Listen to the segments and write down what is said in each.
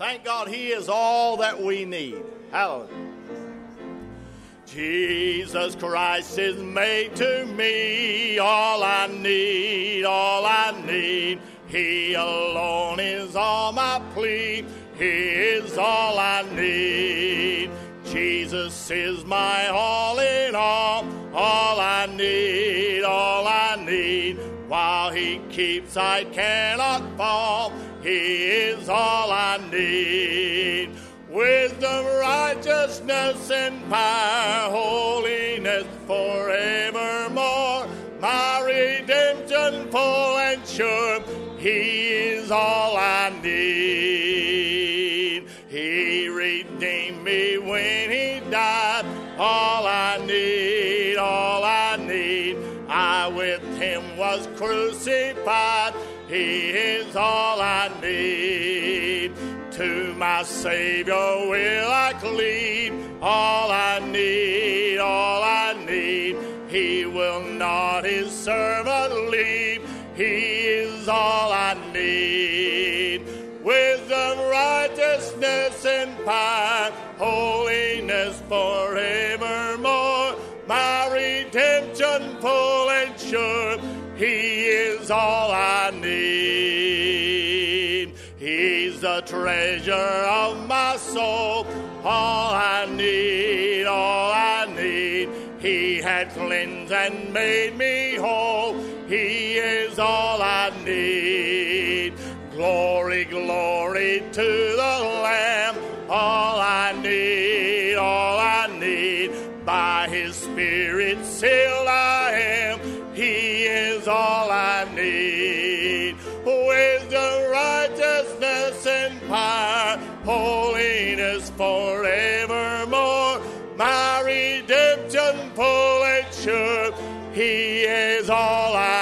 Thank God He is all that we need. Hallelujah. Jesus Christ is made to me all I need, all I need. He alone is all my plea. He is all I need. Jesus is my all in all, all I need, all I need. While He keeps, I cannot fall. He is all I need. Wisdom, righteousness, and power, holiness forevermore. My redemption full and sure, He is all I need. He redeemed me when He died. All I need, all I need. I with Him was crucified. He is all my Savior will I cleave. All I need, all I need. He will not his servant leave. He is all I need. Wisdom, righteousness, and power, holiness forevermore. My redemption full and sure. He is all I need. The treasure of my soul. All I need, all I need. He had cleansed and made me whole. He is all I need. Glory, glory to forevermore. My redemption full and sure. He is all I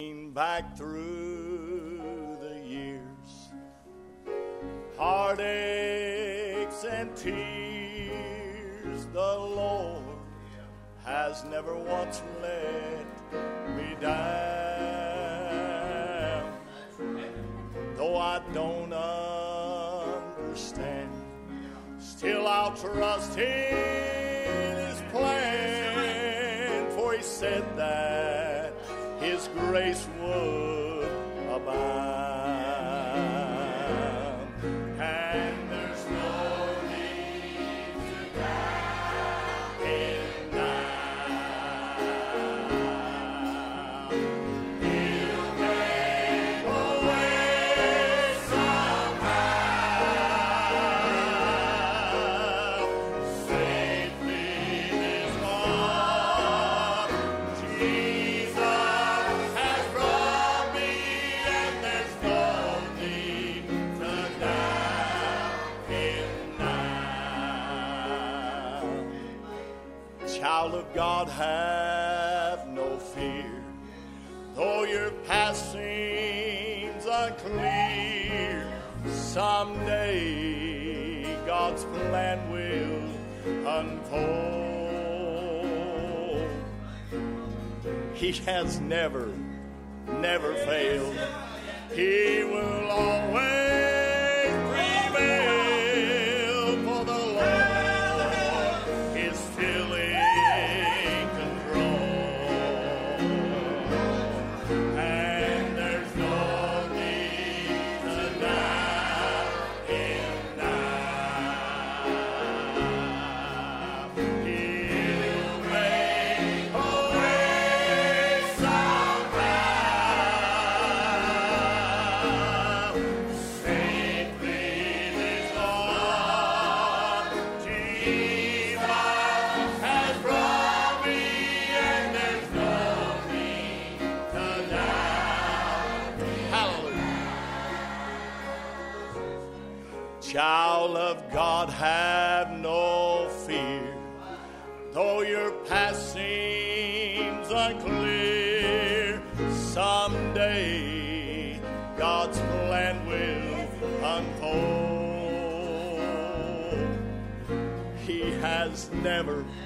Back through the years, heartaches and tears, the Lord has never once let me down. Though I don't understand, still I'll trust Him. grace was. Has never, never failed. He will always. Never.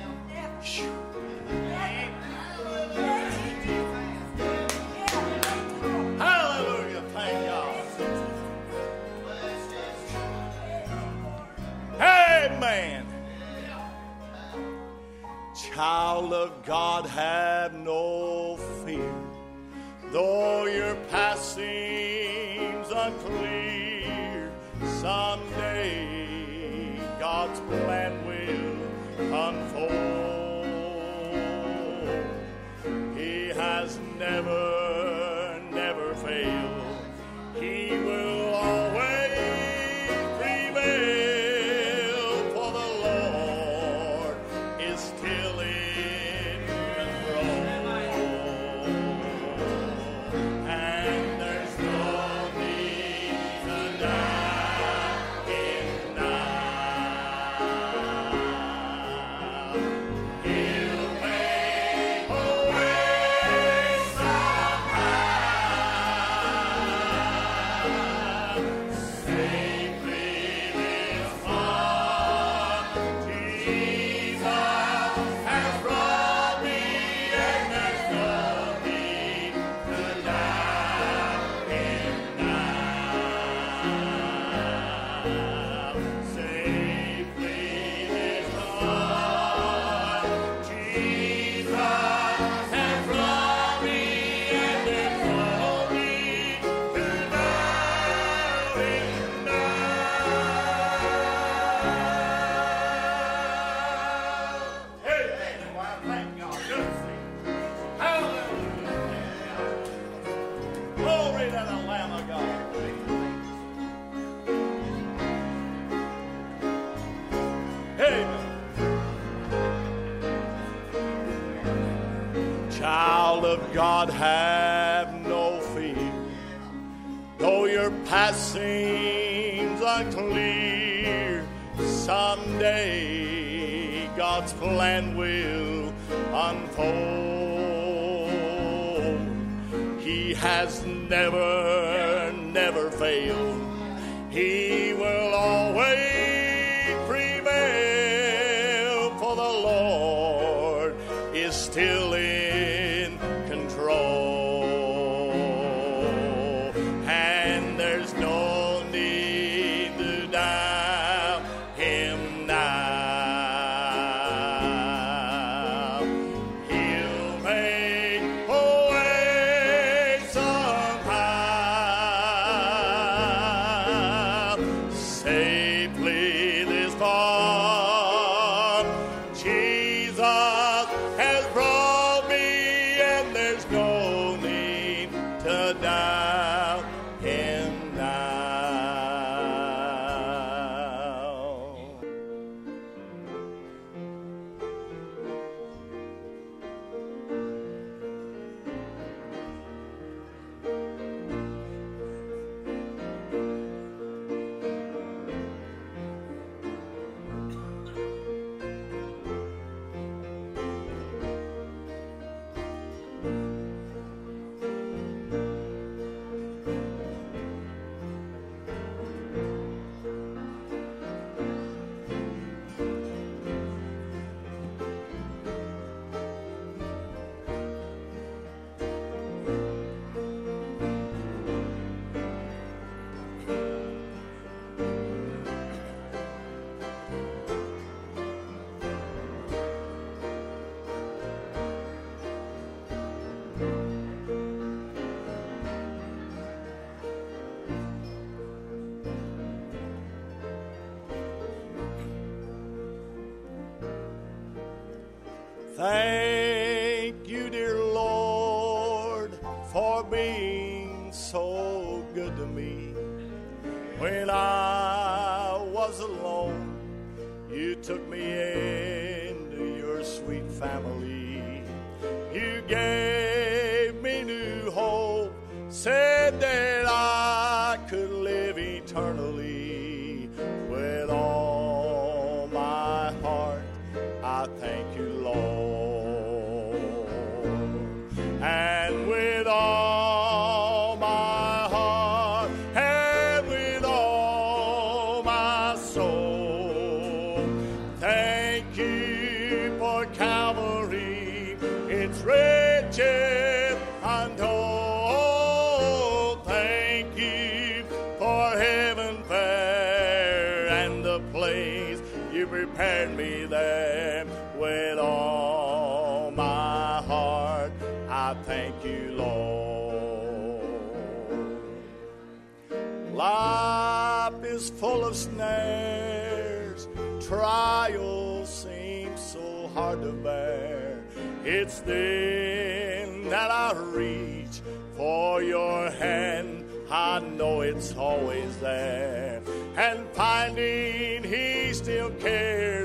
It's then that I reach for your hand. I know it's always there. And finding he still cares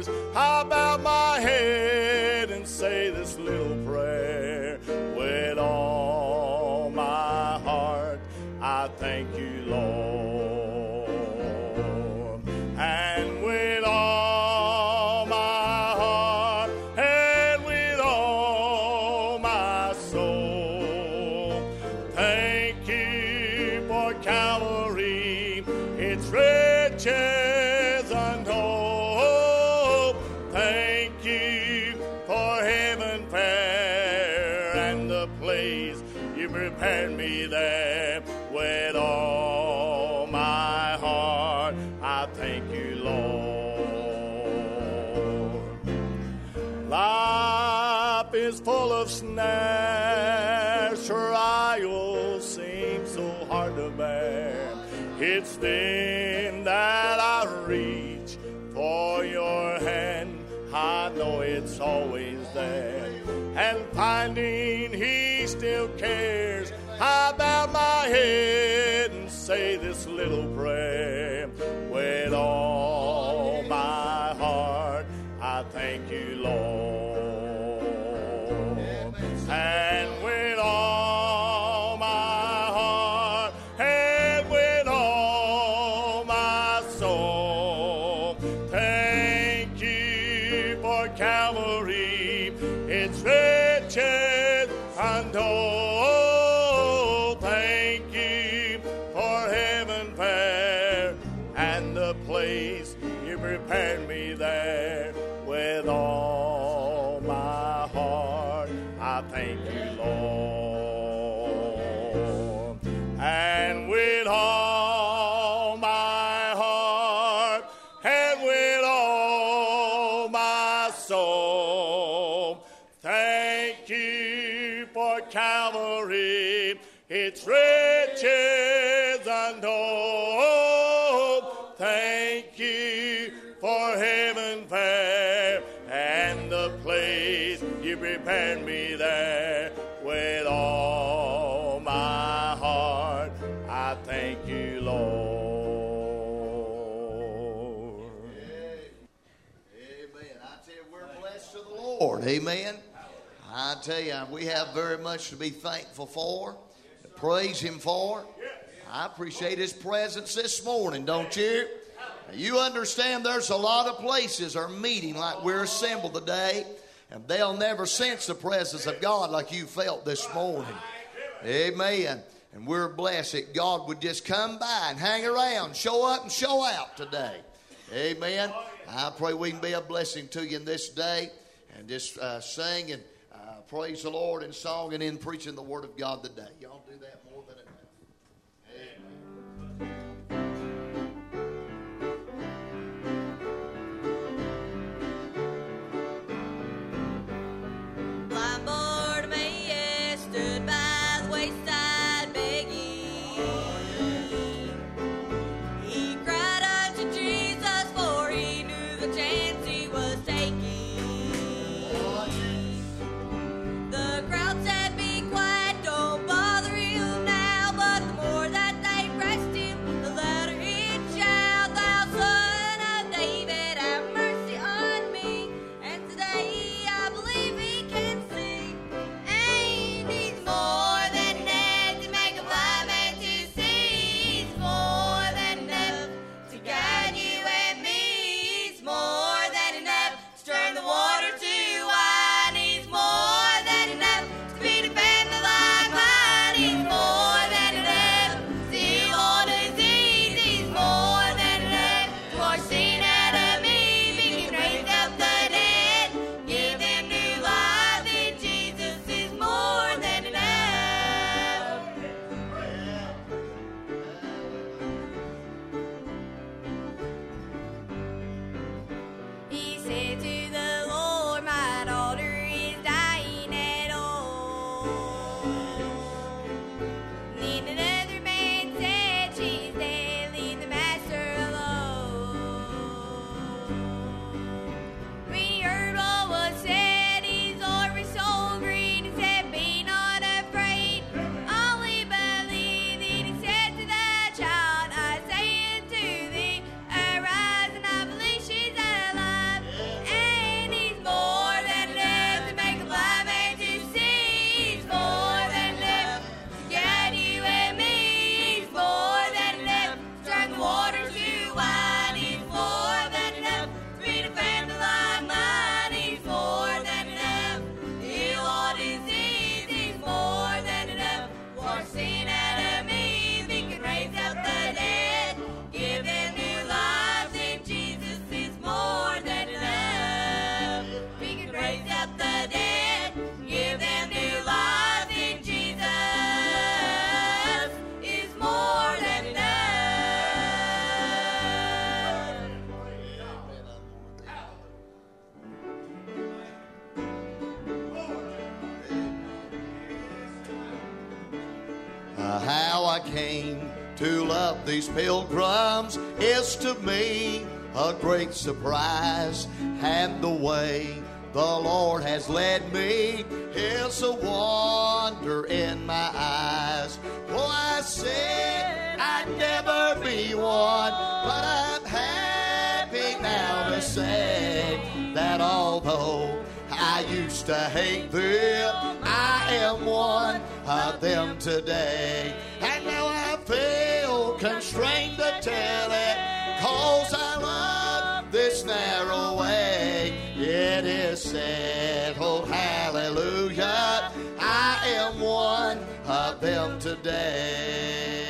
It's riches untold. Thank you for heaven fair and the place you prepared me there with all my heart. I thank you, Lord. Amen. I tell you, we're blessed to the Lord. Amen. I tell you, we have very much to be thankful for, praise Him for. I appreciate His presence this morning, don't you? You understand there's a lot of places are meeting like we're assembled today, and they'll never sense the presence of God like you felt this morning. Amen. And we're blessed that God would just come by and hang around, show up and show out today. Amen. I pray we can be a blessing to you in this day and just uh, sing and praise the Lord in song and in preaching the Word of God today. Y'all do that these pilgrims is to me a great surprise, and the way the Lord has led me is a wonder in my eyes. Oh, I said I'd never be one, but I'm happy now to say that although I used to hate them. I am one of them today. And now I feel constrained to tell it. Cause I love this narrow way. It is said, oh hallelujah. I am one of them today.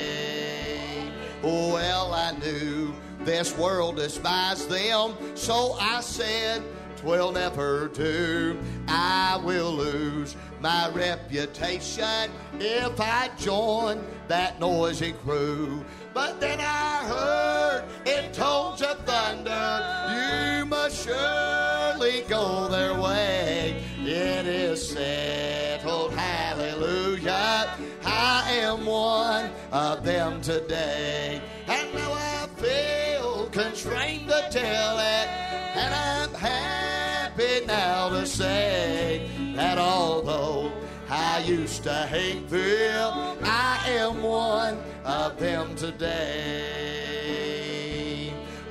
Well, I knew this world despise them. So I said, Twill never do. I will lose my reputation if I join that noisy crew. But then I heard in tones of thunder, you must surely go their way. It is settled, hallelujah. I am one of them today. And now I feel constrained to tell it, and I'm happy now to say that although I used to hate them, I am one of them today.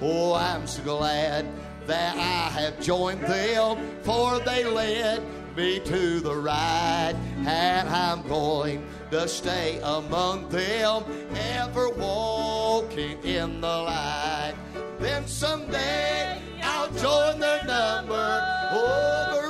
Oh, I'm so glad that I have joined them, for they led me to the right, and I'm going to stay among them, ever walking in the light. Then someday I'll join their number over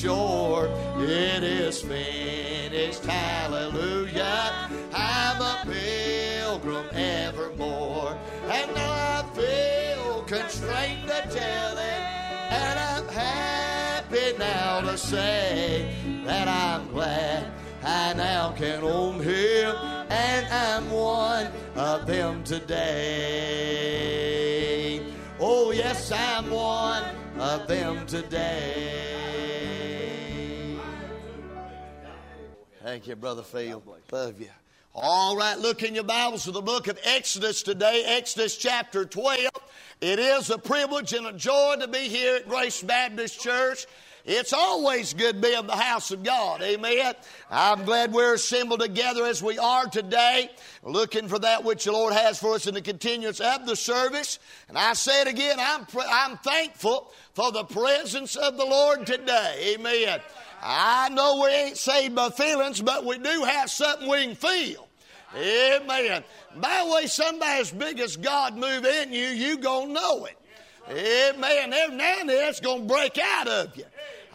It is finished, hallelujah. I'm a pilgrim evermore, and I feel constrained to tell it, and I'm happy now to say that I'm glad I now can own him, and I'm one of them today. Oh, yes, I'm one of them today. Thank you, Brother Field. Love you. All right, look in your Bibles to the book of Exodus today, Exodus chapter 12. It is a privilege and a joy to be here at Grace Baptist Church. It's always good to be in the house of God. Amen. I'm glad we're assembled together as we are today, looking for that which the Lord has for us in the continuance of the service. And I say it again, I'm, I'm thankful for the presence of the Lord today. Amen. I know we ain't saved by feelings, but we do have something we can feel. Amen. By the way, somebody as big as God move in you, you gonna know it. Amen. Every now and then it's gonna break out of you.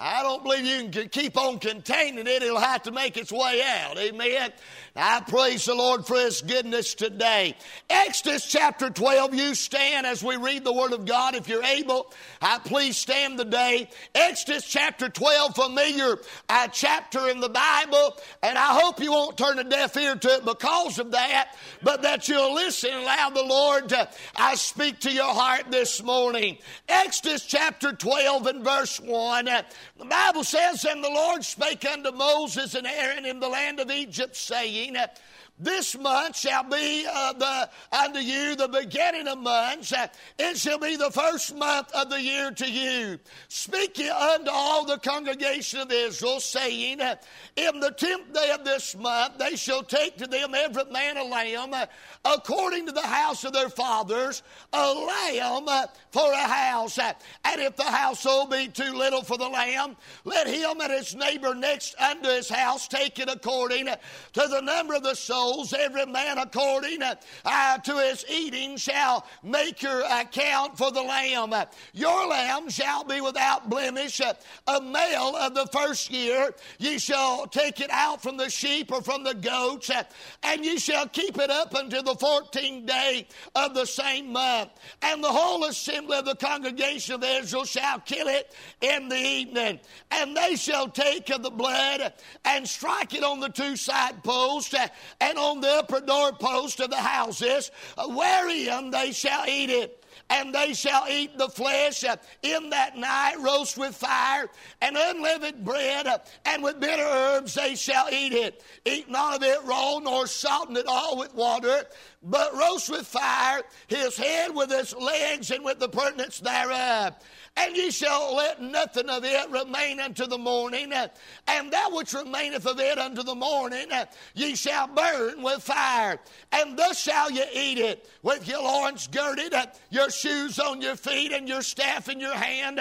I don't believe you can keep on containing it. It'll have to make its way out. Amen. I praise the Lord for His goodness today. Exodus chapter 12, you stand as we read the Word of God. If you're able, I please stand today. Exodus chapter 12, familiar uh, chapter in the Bible, and I hope you won't turn a deaf ear to it because of that, but that you'll listen and allow the Lord to I speak to your heart this morning. Exodus chapter 12 and verse 1. The Bible says, And the Lord spake unto Moses and Aaron in the land of Egypt, saying, this month shall be uh, the, unto you the beginning of months. It shall be the first month of the year to you. Speak ye unto all the congregation of Israel, saying, In the tenth day of this month they shall take to them every man a lamb, according to the house of their fathers, a lamb for a house. And if the household be too little for the lamb, let him and his neighbor next unto his house take it according to the number of the souls, every man according uh, to his eating shall make your account for the lamb. Your lamb shall be without blemish, a male of the first year. Ye shall take it out from the sheep or from the goats, and ye shall keep it up until the fourteenth day of the same month. And the whole assembly of the congregation of Israel shall kill it in the evening. And they shall take of the blood and strike it on the two side posts and on the upper doorpost of the houses, uh, wherein they shall eat it. And they shall eat the flesh uh, in that night, roast with fire and unleavened bread, uh, and with bitter herbs they shall eat it. Eat none of it raw, nor salten it all with water, but roast with fire his head with his legs and with the purtenance thereof and ye shall let nothing of it remain unto the morning, and that which remaineth of it unto the morning ye shall burn with fire, and thus shall ye eat it, with your loins girded, your shoes on your feet, and your staff in your hand,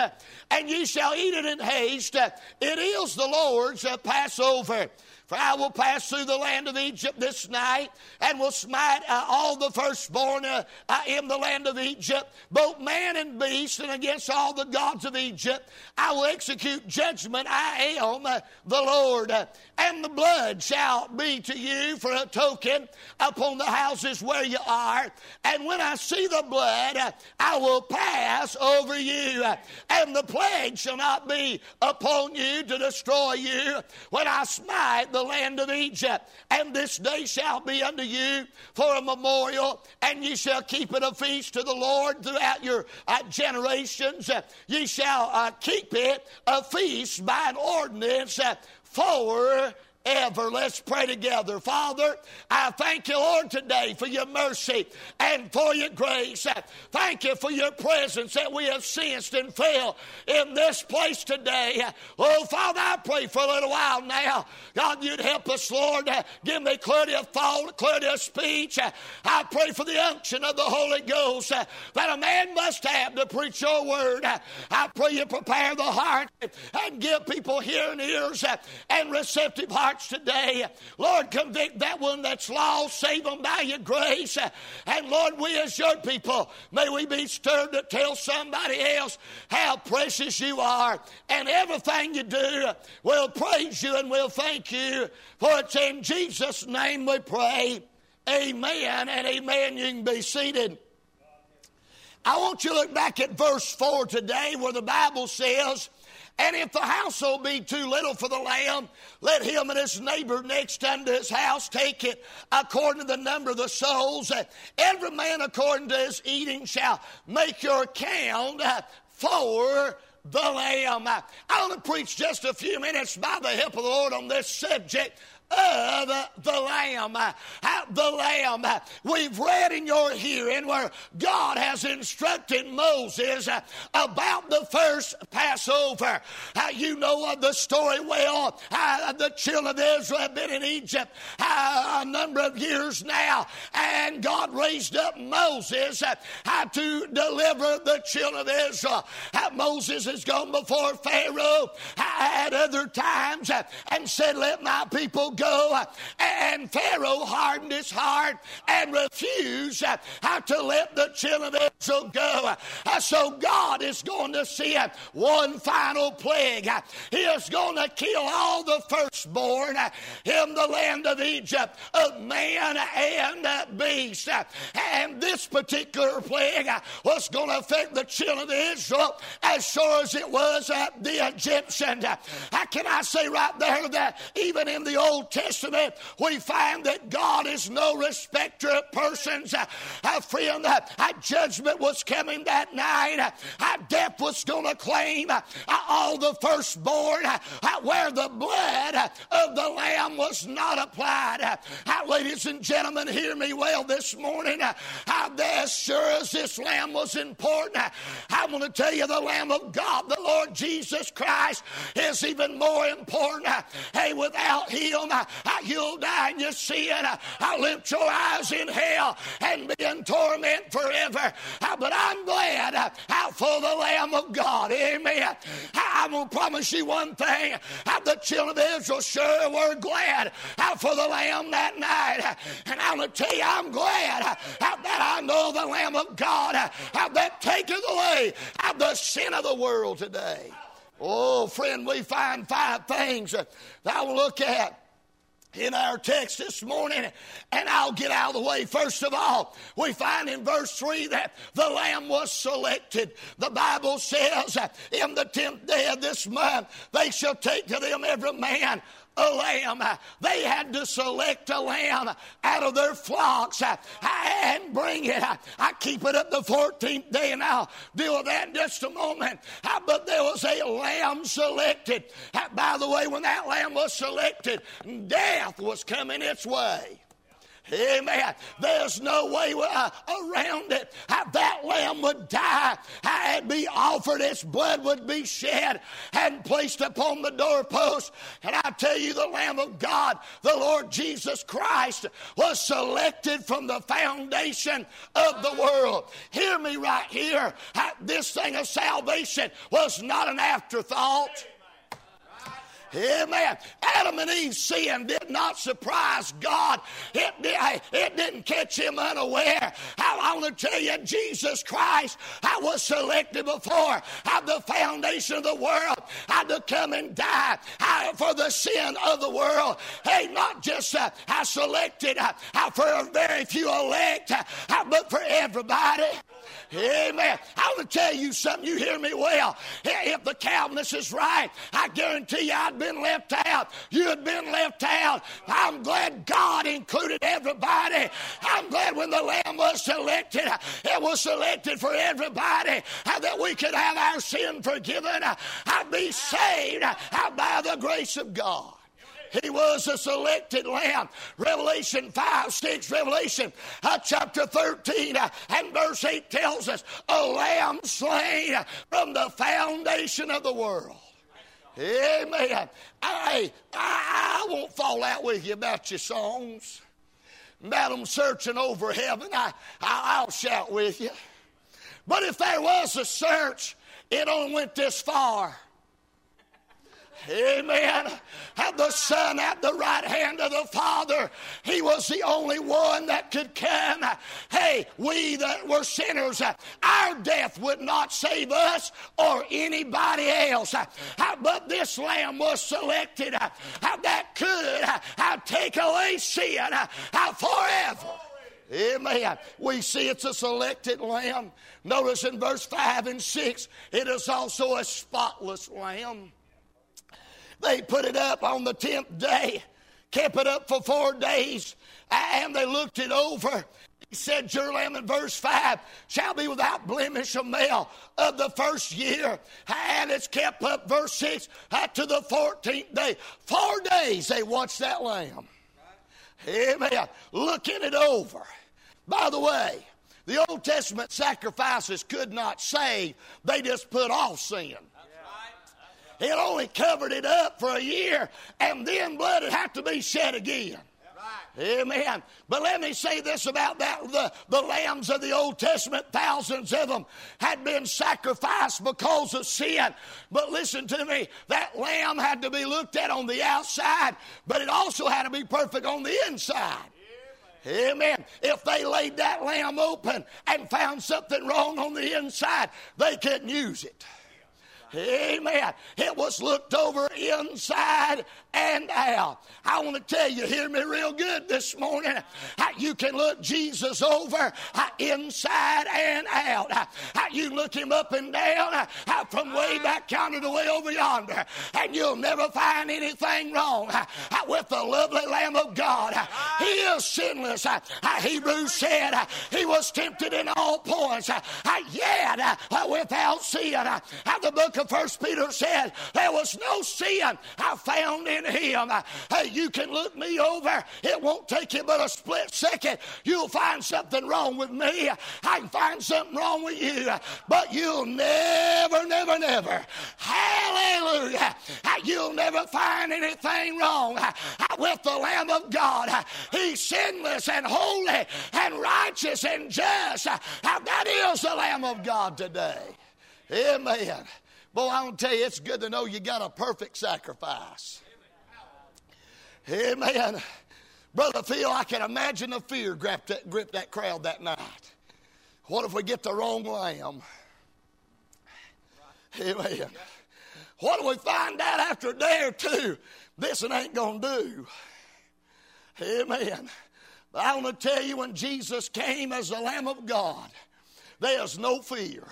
and ye shall eat it in haste. It is the Lord's Passover. For I will pass through the land of Egypt this night, and will smite uh, all the firstborn uh, uh, in the land of Egypt, both man and beast, and against all the gods of Egypt. I will execute judgment. I am uh, the Lord. Uh, and the blood shall be to you for a token upon the houses where you are. And when I see the blood, uh, I will pass over you, and the plague shall not be upon you to destroy you when I smite the land of Egypt. And this day shall be unto you for a memorial, and ye shall keep it a feast to the Lord throughout your uh, generations. Ye shall uh, keep it a feast by an ordinance uh, for ever. Let's pray together. Father, I thank you, Lord, today for your mercy and for your grace. Thank you for your presence that we have sensed and felt in this place today. Oh, Father, I pray for a little while now. God, you'd help us, Lord. Give me clarity of thought, clarity of speech. I pray for the unction of the Holy Ghost that a man must have to preach your word. I pray you prepare the heart and give people hearing ears and receptive hearts hearts today. Lord, convict that one that's lost, save them by your grace. And Lord, we as your people, may we be stirred to tell somebody else how precious you are. And everything you do, we'll praise you and we'll thank you. For it's in Jesus' name we pray. Amen and amen. You can be seated. I want you to look back at verse 4 today where the Bible says, and if the household be too little for the lamb, let him and his neighbor next unto his house take it according to the number of the souls. Every man according to his eating shall make your account for the lamb. I want to preach just a few minutes by the help of the Lord on this subject of the Lamb. The Lamb. We've read in your hearing where God has instructed Moses about the first Passover. You know the story well. The children of Israel have been in Egypt a number of years now, and God raised up Moses uh, to deliver the children of Israel. Moses has gone before Pharaoh at other times uh, and said, Let my people go go. And Pharaoh hardened his heart and refused how to let the children of Israel go. So God is going to send one final plague. He is going to kill all the firstborn in the land of Egypt of man and beast. And this particular plague was going to affect the children of Israel as sure as it was the Egyptians. How can I say right there that even in the Old Testament, we find that God is no respecter of persons. Our friend, uh, our judgment was coming that night. Our death was going to claim all the firstborn where the blood of the Lamb was not applied. Ladies and gentlemen, hear me well this morning. As sure as this Lamb was important, I want to tell you the Lamb of God, the Lord Jesus Christ, is even more important. Hey, without Him, you'll die in your sin. I'll lift your eyes in hell and be in torment forever. But I'm glad for the Lamb of God. Amen. I'm going to promise you one thing. The children of Israel sure were glad for the Lamb that night. And I'm going to tell you, I'm glad that I know the Lamb of God How that taketh away the sin of the world today. Oh, friend, we find five things that I will look at in our text this morning, and I'll get out of the way. First of all, we find in verse 3 that the lamb was selected. The Bible says, In the tenth day of this month, they shall take to them every man a lamb. They had to select a lamb out of their flocks and bring it. I keep it up the 14th day, and I'll deal with that in just a moment. But there was a lamb selected. By the way, when that lamb was selected, death was coming its way. Amen. There's no way uh, around it. That lamb would die and be offered, its blood would be shed and placed upon the doorpost. And I tell you, the Lamb of God, the Lord Jesus Christ, was selected from the foundation of the world. Hear me right here. This thing of salvation was not an afterthought. Amen. Adam and Eve's sin did not surprise God. It, it didn't catch him unaware. I want to tell you, Jesus Christ, I was selected before how the foundation of the world had to come and die I, for the sin of the world. Hey, not just uh, I selected uh, for a very few elect, uh, but for everybody. Amen. I want to tell you something. You hear me well. If the Calvinist is right, I guarantee you I'd been left out. You had been left out. I'm glad God included everybody. I'm glad when the Lamb was selected, it was selected for everybody uh, that we could have our sin forgiven. Uh, I'd be saved uh, by the grace of God. He was a selected lamb. Revelation 5, 6, Revelation uh, chapter 13 uh, and verse 8 tells us a lamb slain from the foundation of the world. Amen. I, I, I won't fall out with you about your songs, about them searching over heaven. I, I, I'll shout with you. But if there was a search, it only went this far. Amen. Had the Son at the right hand of the Father. He was the only one that could come. Hey, we that were sinners, our death would not save us or anybody else. How but this Lamb was selected How that could take away sin How forever. Amen. We see it's a selected lamb. Notice in verse 5 and 6, it is also a spotless lamb. They put it up on the 10th day, kept it up for four days, and they looked it over. He said, Your lamb in verse 5 shall be without blemish a male of the first year. And it's kept up, verse 6, to the 14th day. Four days they watched that lamb. Amen. Looking it over. By the way, the Old Testament sacrifices could not save, they just put off sin. It only covered it up for a year, and then blood would have to be shed again. Amen. But let me say this about that the, the lambs of the Old Testament, thousands of them had been sacrificed because of sin. But listen to me, that lamb had to be looked at on the outside, but it also had to be perfect on the inside. Amen. If they laid that lamb open and found something wrong on the inside, they couldn't use it. Amen. It was looked over inside and out. I want to tell you, hear me real good this morning. You can look Jesus over inside and out. You look him up and down from way ah. back counter to way over yonder, and you'll never find anything wrong with the lovely Lamb of God. He is sinless. Hebrews said he was tempted in all points, yet without sin. The book of First Peter said there was no sin I found in him. Hey, you can look me over. It won't take you but a split second. You'll find something wrong with me. I can find something wrong with you. But you'll never, never, never, hallelujah, you'll never find anything wrong with the Lamb of God. He's sinless and holy and righteous and just. That is the Lamb of God today. Amen. Boy, I to tell you, it's good to know you got a perfect sacrifice. Amen. Brother Phil, I can imagine the fear gripped that, gripped that crowd that night. What if we get the wrong lamb? Amen. What do we find out after a day or two? This ain't going to do. Amen. But I want to tell you when Jesus came as the Lamb of God, there's no fear.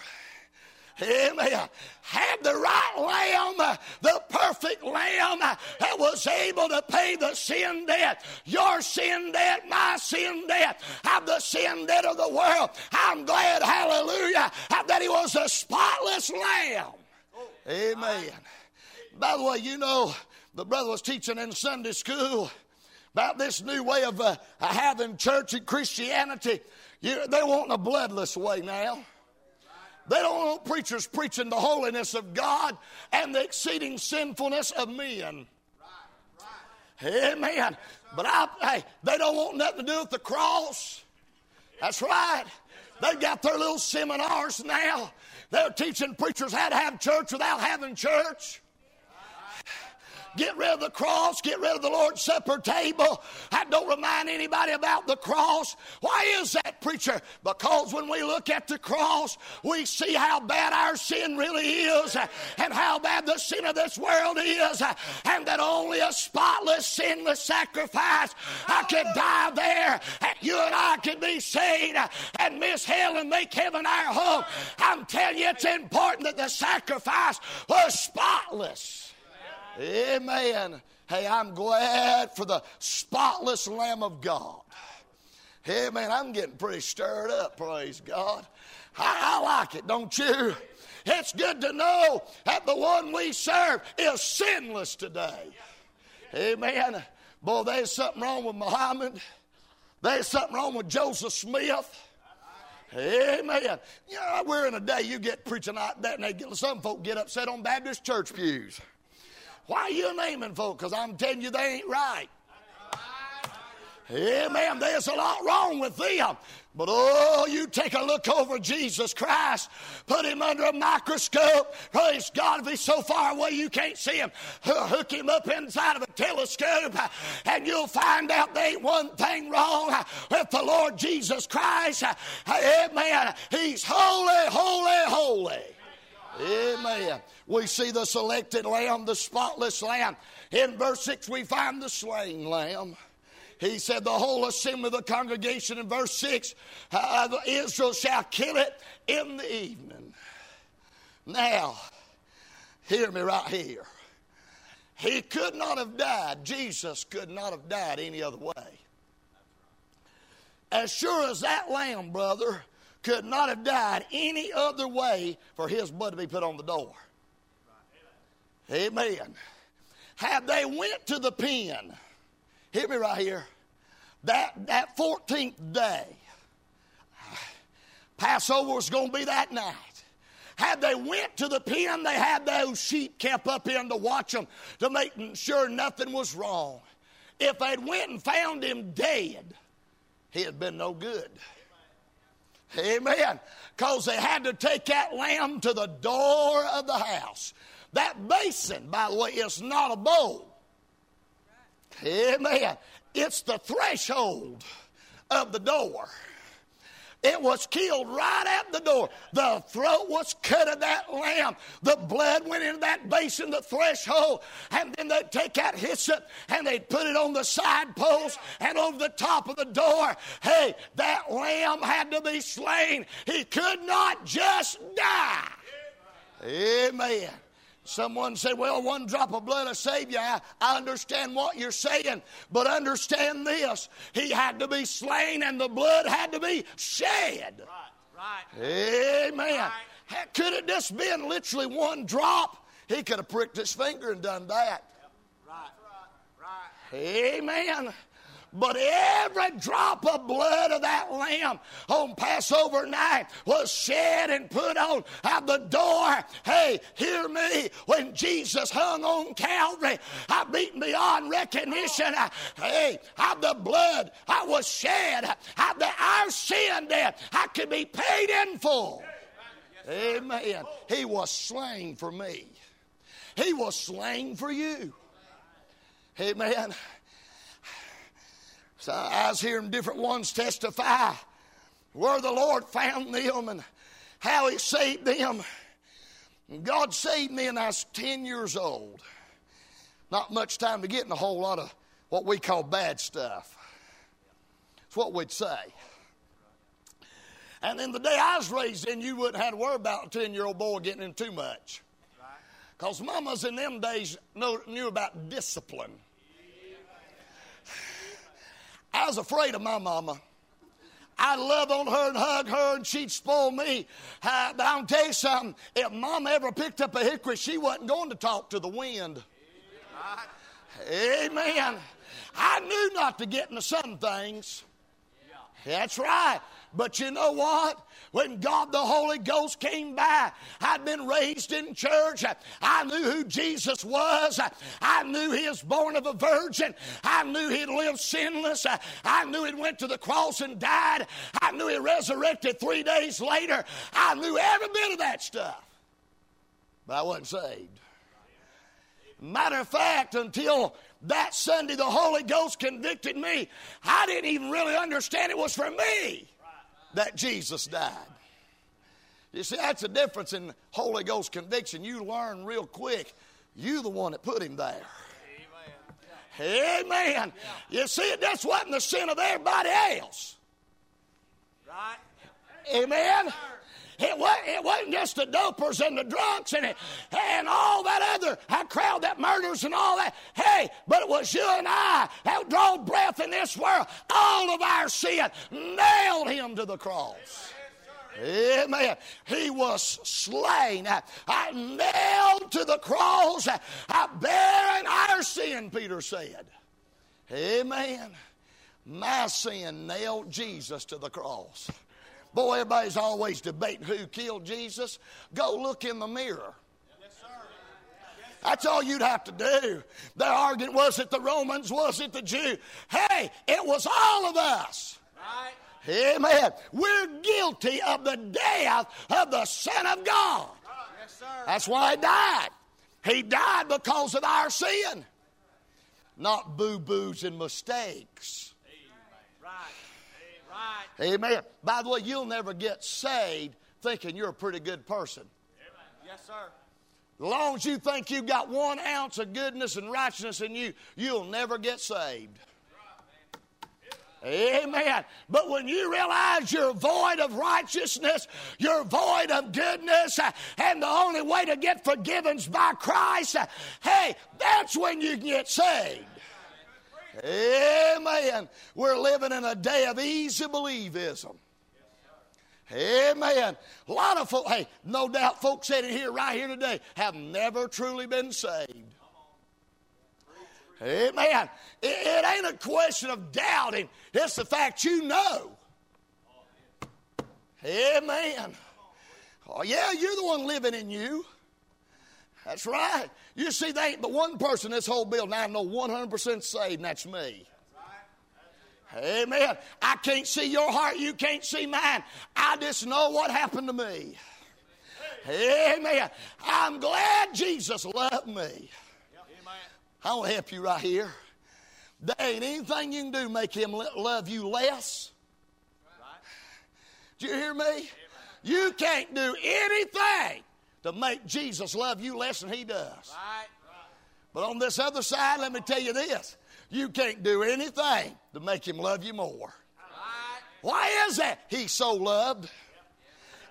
Amen. Had the right lamb, the perfect lamb that was able to pay the sin debt, your sin debt, my sin debt, have the sin debt of the world. I'm glad, hallelujah, that he was a spotless lamb. Amen. By the way, you know, the brother was teaching in Sunday school about this new way of uh, having church and Christianity. You, they want a bloodless way now. They don't want preachers preaching the holiness of God and the exceeding sinfulness of men. Amen. But I, hey, they don't want nothing to do with the cross. That's right. They've got their little seminars now. They're teaching preachers how to have church without having church. Get rid of the cross, get rid of the Lord's Supper table. I don't remind anybody about the cross. Why is that, preacher? Because when we look at the cross, we see how bad our sin really is and how bad the sin of this world is, and that only a spotless, sinless sacrifice I could die there, and you and I could be saved and miss hell and make heaven our home. I'm telling you, it's important that the sacrifice was spotless. Amen. Hey, I'm glad for the spotless Lamb of God. Man, I'm getting pretty stirred up, praise God. I, I like it, don't you? It's good to know that the one we serve is sinless today. Amen. Boy, there's something wrong with Muhammad. There's something wrong with Joseph Smith. Amen. You know, we're in a day you get preaching like that, and they get, some folk get upset on Baptist church pews. Why are you naming folk? Because I'm telling you they ain't right. Amen. There's a lot wrong with them. But oh, you take a look over Jesus Christ, put him under a microscope. Praise God, if he's so far away you can't see him, hook him up inside of a telescope, and you'll find out there ain't one thing wrong with the Lord Jesus Christ. Amen. He's holy, holy, holy. Amen. We see the selected lamb, the spotless lamb. In verse 6, we find the slain lamb. He said, The whole assembly of the congregation in verse 6 uh, Israel shall kill it in the evening. Now, hear me right here. He could not have died, Jesus could not have died any other way. As sure as that lamb, brother, could not have died any other way for his blood to be put on the door. Amen. Had they went to the pen, Hear me right here. That, that 14th day, Passover was going to be that night. Had they went to the pen, they had those sheep kept up in to watch them to make sure nothing was wrong. If they'd went and found him dead, he had been no good. Amen. Because they had to take that lamb to the door of the house. That basin, by the way, is not a bowl. Amen. It's the threshold of the door. It was killed right at the door. The throat was cut of that lamb. The blood went into that basin, the threshold, and then they'd take that hyssop and they'd put it on the side post and over the top of the door. Hey, that lamb had to be slain. He could not just die. Amen. Someone said, Well, one drop of blood will save you. I, I, understand what you're saying, but understand this. He had to be slain and the blood had to be shed. Right, right. Amen. Right. Could it just been literally one drop? He could have pricked his finger and done that. Yep. Right, right. Amen. But every drop of blood of that lamb on Passover night was shed and put on at the door. Hey, hear me. When Jesus hung on Calvary, I beat beyond recognition. Hey, of the blood I was shed, of the our sin debt, I could be paid in full. Amen. He was slain for me. He was slain for you. Amen. So I was hearing different ones testify where the Lord found them and how He saved them. And God saved me, and I was 10 years old. Not much time to get in a whole lot of what we call bad stuff. It's what we'd say. And in the day I was raised in, you wouldn't have to worry about a 10 year old boy getting in too much. Because mamas in them days knew about discipline. I was afraid of my mama. I'd love on her and hug her, and she'd spoil me. Uh, but I'll tell you something if mama ever picked up a hickory, she wasn't going to talk to the wind. Amen. I knew not to get into some things. That's right. But you know what? When God the Holy Ghost came by, I'd been raised in church. I knew who Jesus was. I knew he was born of a virgin. I knew he'd lived sinless. I knew he went to the cross and died. I knew he resurrected three days later. I knew every bit of that stuff. But I wasn't saved. Matter of fact, until that Sunday the Holy Ghost convicted me, I didn't even really understand it was for me that Jesus died. You see, that's the difference in Holy Ghost conviction. You learn real quick, you the one that put him there. Amen. Amen. You see, this wasn't the sin of everybody else. Right? Amen. It wasn't, it wasn't just the dopers and the drunks and, it, and all that other that crowd that murders and all that. Hey, but it was you and I that draw breath in this world. All of our sin nailed him to the cross. Amen. He was slain. I, I nailed to the cross. I, I bearing our sin, Peter said. Amen. My sin nailed Jesus to the cross. Boy, everybody's always debating who killed Jesus. Go look in the mirror. That's all you'd have to do. They're arguing was it the Romans? Was it the Jew? Hey, it was all of us. Right? Amen. We're guilty of the death of the Son of God. Yes, sir. That's why he died. He died because of our sin, not boo boos and mistakes. Right. Amen. By the way, you'll never get saved thinking you're a pretty good person. Yes, sir. As long as you think you've got one ounce of goodness and righteousness in you, you'll never get saved. Amen. But when you realize you're void of righteousness, you're void of goodness, and the only way to get forgiven's by Christ, hey, that's when you can get saved. Amen. We're living in a day of easy believism. Amen. A lot of folks, hey, no doubt folks sitting here right here today have never truly been saved. Amen. It, it ain't a question of doubting, it's the fact you know. Amen. Oh, yeah, you're the one living in you. That's right. You see, they ain't but one person in this whole building I know 100% saved, and that's me. Amen. I can't see your heart, you can't see mine. I just know what happened to me. Amen. I'm glad Jesus loved me. I want to help you right here. There ain't anything you can do make him love you less. Do you hear me? You can't do anything to make Jesus love you less than he does. Right. But on this other side, let me tell you this you can't do anything to make him love you more. Right. Why is that? He's so loved.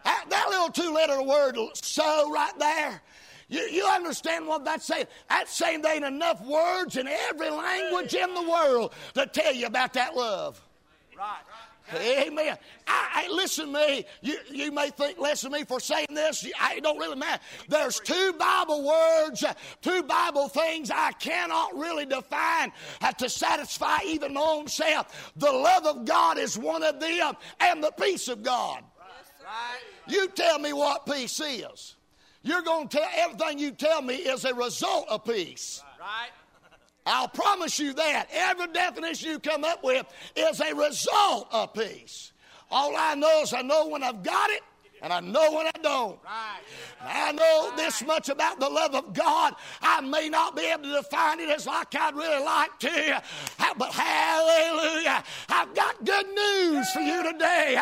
That, that little two letter word, so, right there, you, you understand what that's saying? That's saying there ain't enough words in every language in the world to tell you about that love. Right. Amen. I, I, listen to me. You, you may think less of me for saying this. I, it don't really matter. There's two Bible words, two Bible things I cannot really define uh, to satisfy even my own self. The love of God is one of them, and the peace of God. Right. You tell me what peace is. You're going to tell everything you tell me is a result of peace. Right. I'll promise you that. Every definition you come up with is a result of peace. All I know is I know when I've got it and I know when I don't. Right. I know this much about the love of God. I may not be able to define it as like I'd really like to, but hallelujah. I've got good news for you today.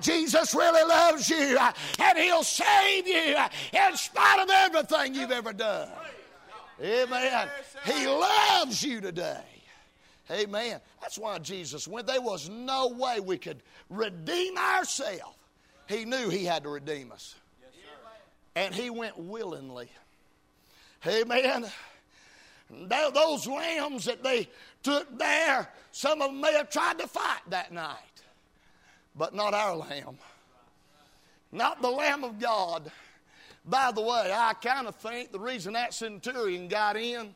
Jesus really loves you and He'll save you in spite of everything you've ever done. Amen. He loves you today. Amen. That's why Jesus went. There was no way we could redeem ourselves. He knew He had to redeem us. And He went willingly. Amen. Those lambs that they took there, some of them may have tried to fight that night, but not our lamb. Not the Lamb of God. By the way, I kind of think the reason that centurion got in,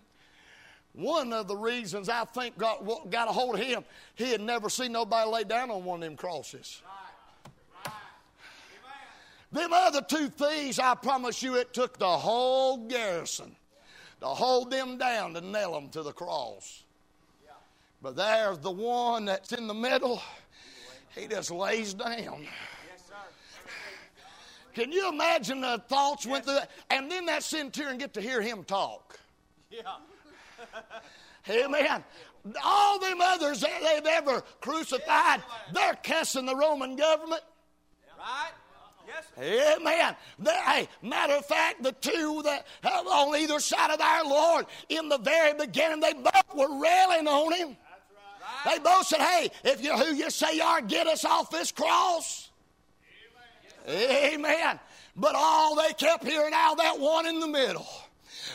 one of the reasons I think got, got a hold of him, he had never seen nobody lay down on one of them crosses. Them other two thieves, I promise you, it took the whole garrison to hold them down to nail them to the cross. But there's the one that's in the middle, he just lays down. Can you imagine the thoughts went through that? And then that centurion get to hear him talk. Yeah. Amen. All them others that they've ever crucified, they're cussing the Roman government. Right? Yes. Amen. They, hey, matter of fact, the two that uh, on either side of our Lord in the very beginning, they both were railing on him. They both said, "Hey, if you're who you say you are, get us off this cross." Amen. But all they kept hearing out that one in the middle.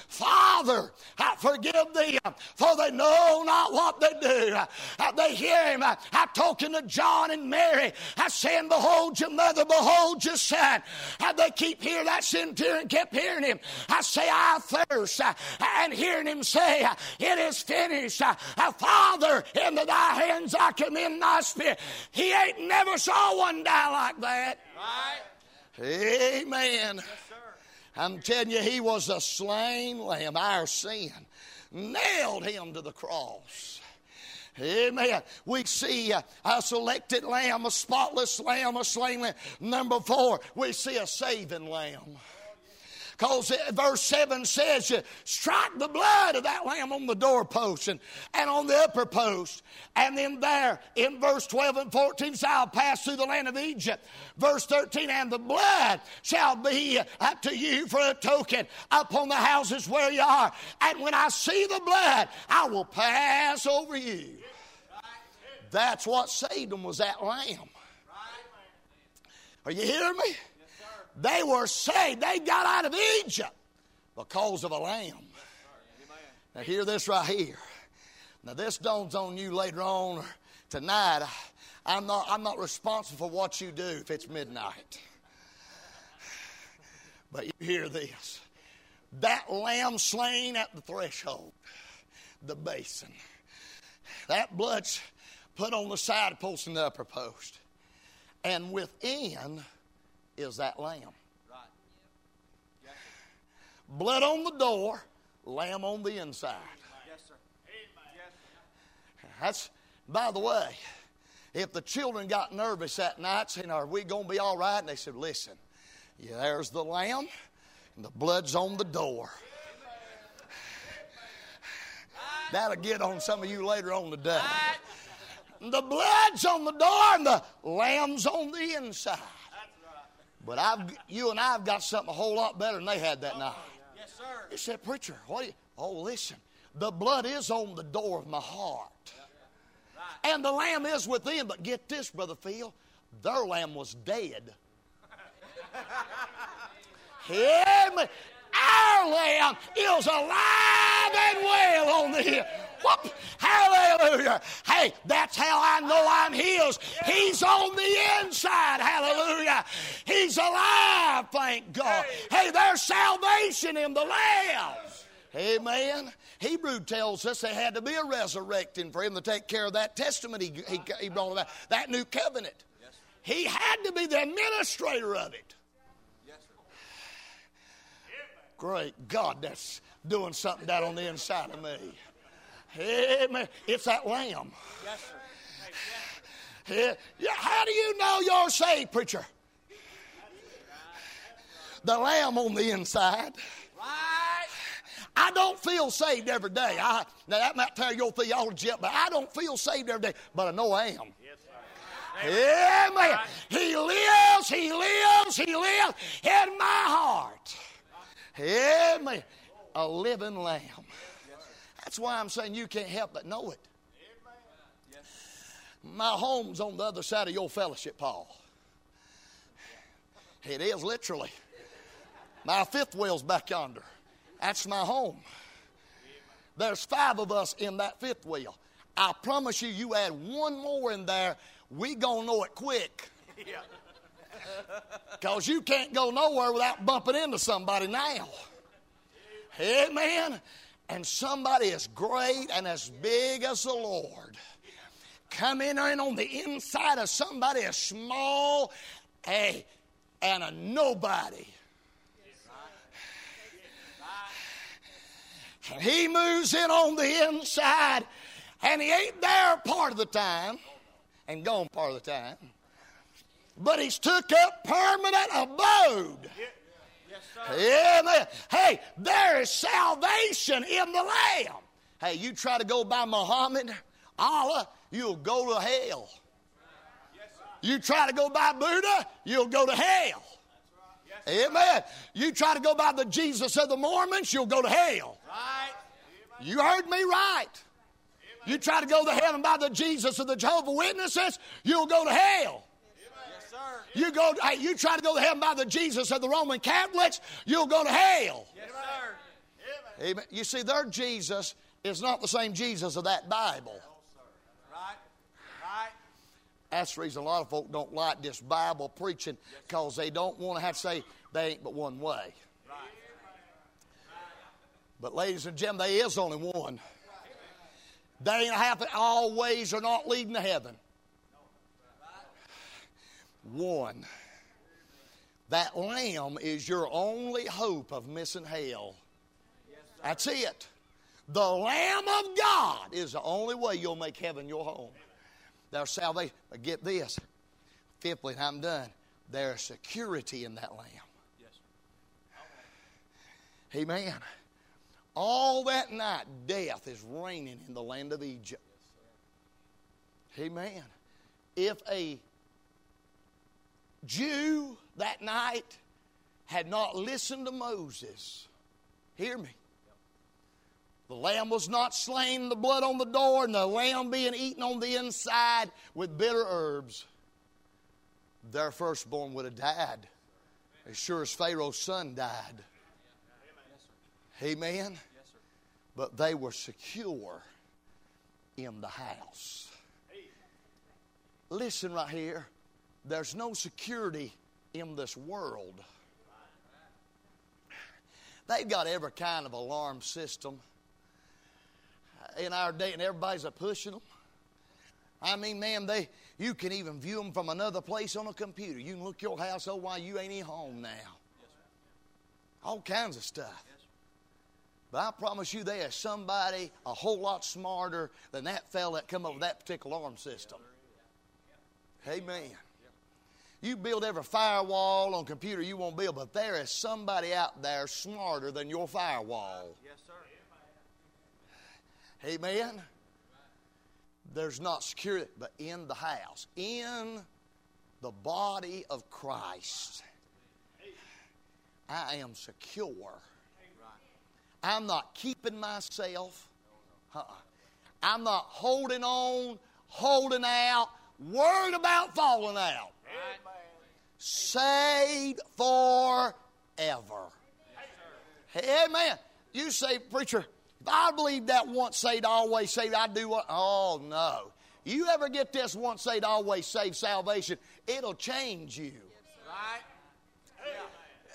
Father, I forgive them, for they know not what they do. Uh, they hear him. Uh, I'm talking to John and Mary. I saying, Behold your mother, behold your son. And They keep hearing that centurion kept hearing him. I say, I thirst, and hearing him say, It is finished. Father, into thy hands I commend my spirit. He ain't never saw one die like that. Right. Amen. I'm telling you, he was a slain lamb, our sin. Nailed him to the cross. Amen. We see a, a, selected lamb, a spotless lamb, a slain lamb. Number four, we see a saving lamb. Because verse 7 says, strike the blood of that lamb on the doorpost and, and on the upper post. And then there in verse 12 and 14 shall pass through the land of Egypt. Verse 13, and the blood shall be up to you for a token upon the houses where you are. And when I see the blood, I will pass over you. That's what saved them was that lamb. Are you hearing me? They were saved. They got out of Egypt because of a lamb. Now, hear this right here. Now, this dawns on you later on tonight. I'm not, I'm not responsible for what you do if it's midnight. But you hear this. That lamb slain at the threshold, the basin. That blood's put on the side post and the upper post. And within is that lamb. Right. Blood on the door, lamb on the inside. Yes, sir. Yes. That's, by the way, if the children got nervous that night saying, Are we going to be all right? And they said, Listen, yeah, there's the lamb, and the blood's on the door. That'll get on some of you later on today. The blood's on the door, and the lamb's on the inside. But I've, you and I have got something a whole lot better than they had that night. Yes, sir. He said, Preacher, what you, oh, listen, the blood is on the door of my heart. And the lamb is within, but get this, Brother Phil, their lamb was dead. Him, our lamb is alive and well on the hill. Whoop, hallelujah. Hey, that's how I know I'm His. He's on the inside. Hallelujah. He's alive, thank God. Hey, there's salvation in the Lamb. Amen. Hebrew tells us there had to be a resurrecting for him to take care of that testament he, he, he brought about, that new covenant. He had to be the administrator of it. Great God, that's doing something down on the inside of me. Amen. It's that lamb. Yes, sir. Yeah, How do you know you're saved, preacher? The lamb on the inside. Right. I don't feel saved every day. I, now, that might tell your theology up, but I don't feel saved every day, but I know I am. Amen. He lives, He lives, He lives in my heart. Amen. A living lamb. That's why I'm saying you can't help but know it. My home's on the other side of your fellowship, hall. It is literally. My fifth wheel's back yonder. That's my home. There's five of us in that fifth wheel. I promise you, you add one more in there, we gonna know it quick. Because you can't go nowhere without bumping into somebody now. Amen. And somebody as great and as big as the Lord come in on the inside of somebody as small a, and a nobody. And he moves in on the inside, and he ain't there part of the time, and gone part of the time. But he's took up permanent abode. Amen. Hey, there is salvation in the Lamb. Hey, you try to go by Muhammad, Allah, you'll go to hell. You try to go by Buddha, you'll go to hell. Amen. You try to go by the Jesus of the Mormons, you'll go to hell. You heard me right. You try to go to heaven by the Jesus of the Jehovah Witnesses, you'll go to hell. You go, hey, you try to go to heaven by the Jesus of the Roman Catholics, you'll go to hell. Yes, sir. Amen. You see, their Jesus is not the same Jesus of that Bible. Right. Right. That's the reason a lot of folk don't like this Bible preaching because they don't want to have to say they ain't but one way. But, ladies and gentlemen, there is only one. They ain't happen. All ways are not leading to heaven. One. That lamb is your only hope of missing hell. That's it. The Lamb of God is the only way you'll make heaven your home. There's salvation. Get this. Fifthly, I'm done. There's security in that lamb. Yes, Amen. All that night, death is reigning in the land of Egypt. Amen. If a Jew that night had not listened to Moses, hear me. The lamb was not slain, the blood on the door, and the lamb being eaten on the inside with bitter herbs. Their firstborn would have died, as sure as Pharaoh's son died. Amen. But they were secure in the house. Listen right here. There's no security in this world. They've got every kind of alarm system in our day, and everybody's a pushing them. I mean, man, they you can even view them from another place on a computer. You can look your house over while you ain't even home now. All kinds of stuff. But I promise you, there is somebody a whole lot smarter than that fella that come up with that particular alarm system. Amen. You build every firewall on computer you won't build, but there is somebody out there smarter than your firewall. Yes, sir. Amen. There's not security, but in the house, in the body of Christ, I am secure. I'm not keeping myself. Uh-uh. I'm not holding on, holding out, worried about falling out. Saved forever. Amen. You say, preacher, if I believe that once saved, always saved, I do what? Oh, no. You ever get this once saved, always saved salvation, it'll change you. Right.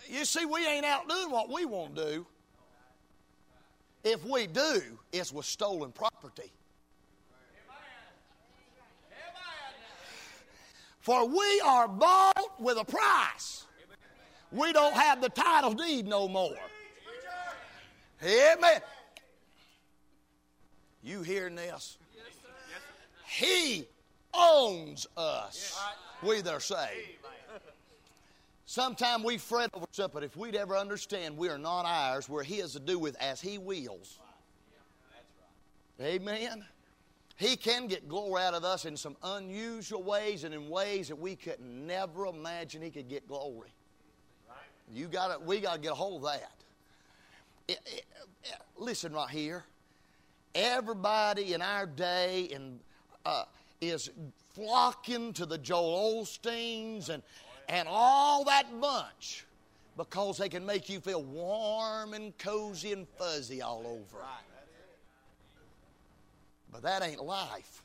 You see, we ain't out doing what we want to do. If we do, it's with stolen property. For we are bought with a price. We don't have the title deed no more. Amen. You hearing this? He owns us. We that are saved. Sometimes we fret over stuff, but if we'd ever understand we are not ours, we're His to do with as He wills. Amen. He can get glory out of us in some unusual ways and in ways that we could never imagine He could get glory. You got to, we got to get a hold of that. It- it- it- listen right here. Everybody in our day and uh, is flocking to the Joel Osteens and and all that bunch because they can make you feel warm and cozy and fuzzy all over. But that ain't life.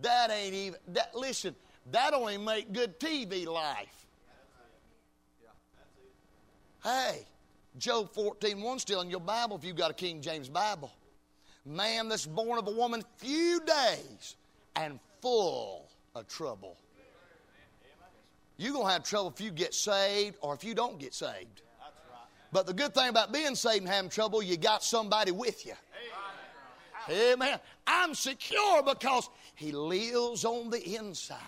That ain't even that listen, that only make good TV life. Hey, Job 14, 1 still in your Bible if you've got a King James Bible. Man that's born of a woman few days and full of trouble. You're going to have trouble if you get saved or if you don't get saved. But the good thing about being saved and having trouble, you got somebody with you. Amen. I'm secure because He lives on the inside.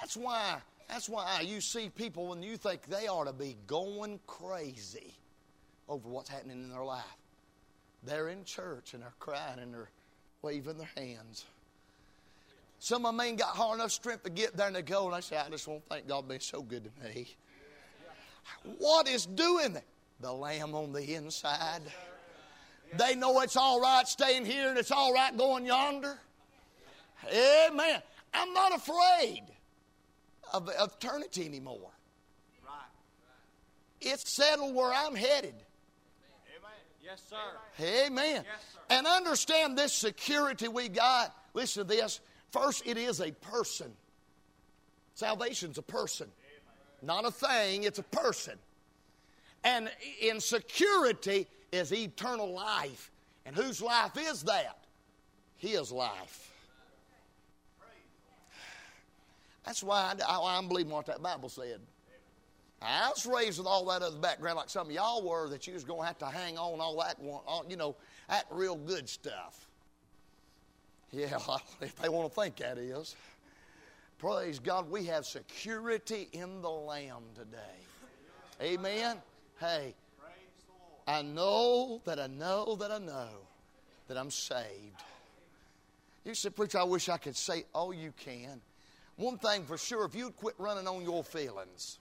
That's why That's why you see people when you think they ought to be going crazy over what's happening in their life. They're in church and they're crying and they're waving their hands. Some of them ain't got hard enough strength to get there and to go, and I say, I just want to thank God being so good to me. What is doing that? The lamb on the inside. They know it's all right staying here and it's all right going yonder. Amen. I'm not afraid of, of eternity anymore. Right. It's settled where I'm headed. Amen. Yes, sir. Amen. Yes, sir. And understand this security we got. Listen to this. First, it is a person. Salvation's a person, not a thing, it's a person. And in security is eternal life. And whose life is that? His life. That's why I, am believing what that Bible said. I was raised with all that other background like some of y'all were that you was going to have to hang on all that, all, you know, that real good stuff. Yeah, if they want to think that is. Praise God, we have security in the Lamb today. Amen. Hey, I know that I know that I know that I'm saved. You said, Preacher, I wish I could say, Oh, you can. One thing for sure, if you'd quit running on your feelings,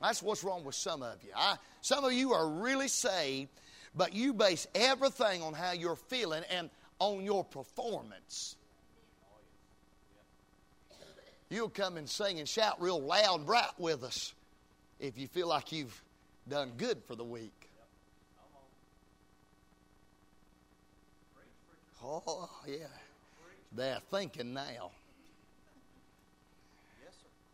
that's what's wrong with some of you. I, some of you are really saved, but you base everything on how you're feeling and on your performance. You'll come and sing and shout real loud and bright with us if you feel like you've done good for the week. Oh, yeah. They're thinking now.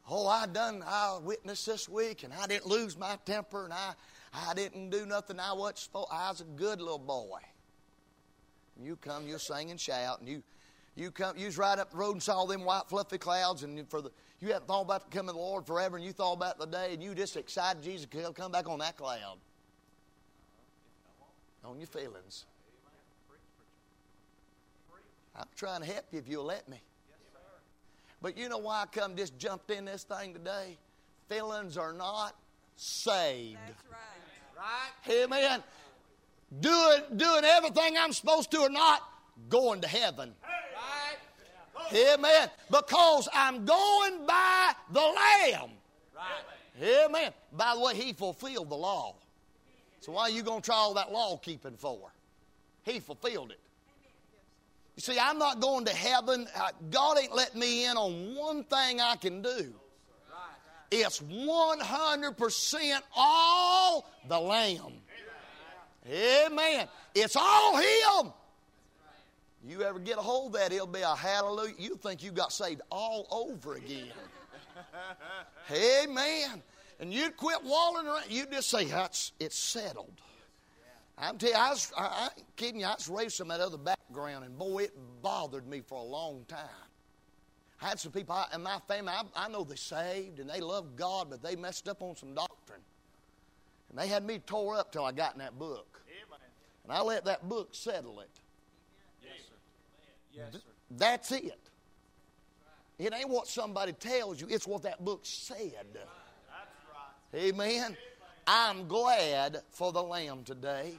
Oh, I done, I witnessed this week and I didn't lose my temper and I, I didn't do nothing I supposed I was a good little boy. You come, you sing and shout, and you you come you was right up the road and saw them white fluffy clouds, and for the you hadn't thought about the coming of the Lord forever, and you thought about the day, and you just excited Jesus could come back on that cloud. On your feelings. I'm trying to help you if you'll let me. But you know why I come just jumped in this thing today? Feelings are not saved. That's right. Right. Amen. Doing, doing everything I'm supposed to or not, going to heaven. Right. Amen. Because I'm going by the Lamb. Right. Amen. By the way, He fulfilled the law. So why are you going to try all that law keeping for? He fulfilled it. You see, I'm not going to heaven. Uh, God ain't let me in on one thing I can do. It's 100% all the Lamb. Amen. It's all Him. You ever get a hold of that, it'll be a hallelujah. You think you got saved all over again. Amen. And you'd quit walling around. You'd just say, That's, it's settled. I'm telling you, I, was, I, I ain't kidding you. I was raised from that other background, and boy, it bothered me for a long time. I had some people I, in my family, I, I know they saved and they love God, but they messed up on some doctrine. And they had me tore up till I got in that book. And I let that book settle it. Yes, sir. Yes, sir. That's it. It ain't what somebody tells you, it's what that book said. That's right. Amen. Amen. I'm glad for the Lamb today.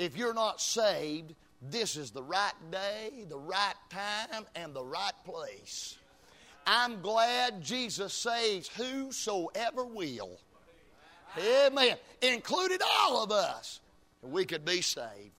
If you're not saved, this is the right day, the right time, and the right place. I'm glad Jesus saves whosoever will. Amen. Included all of us. We could be saved.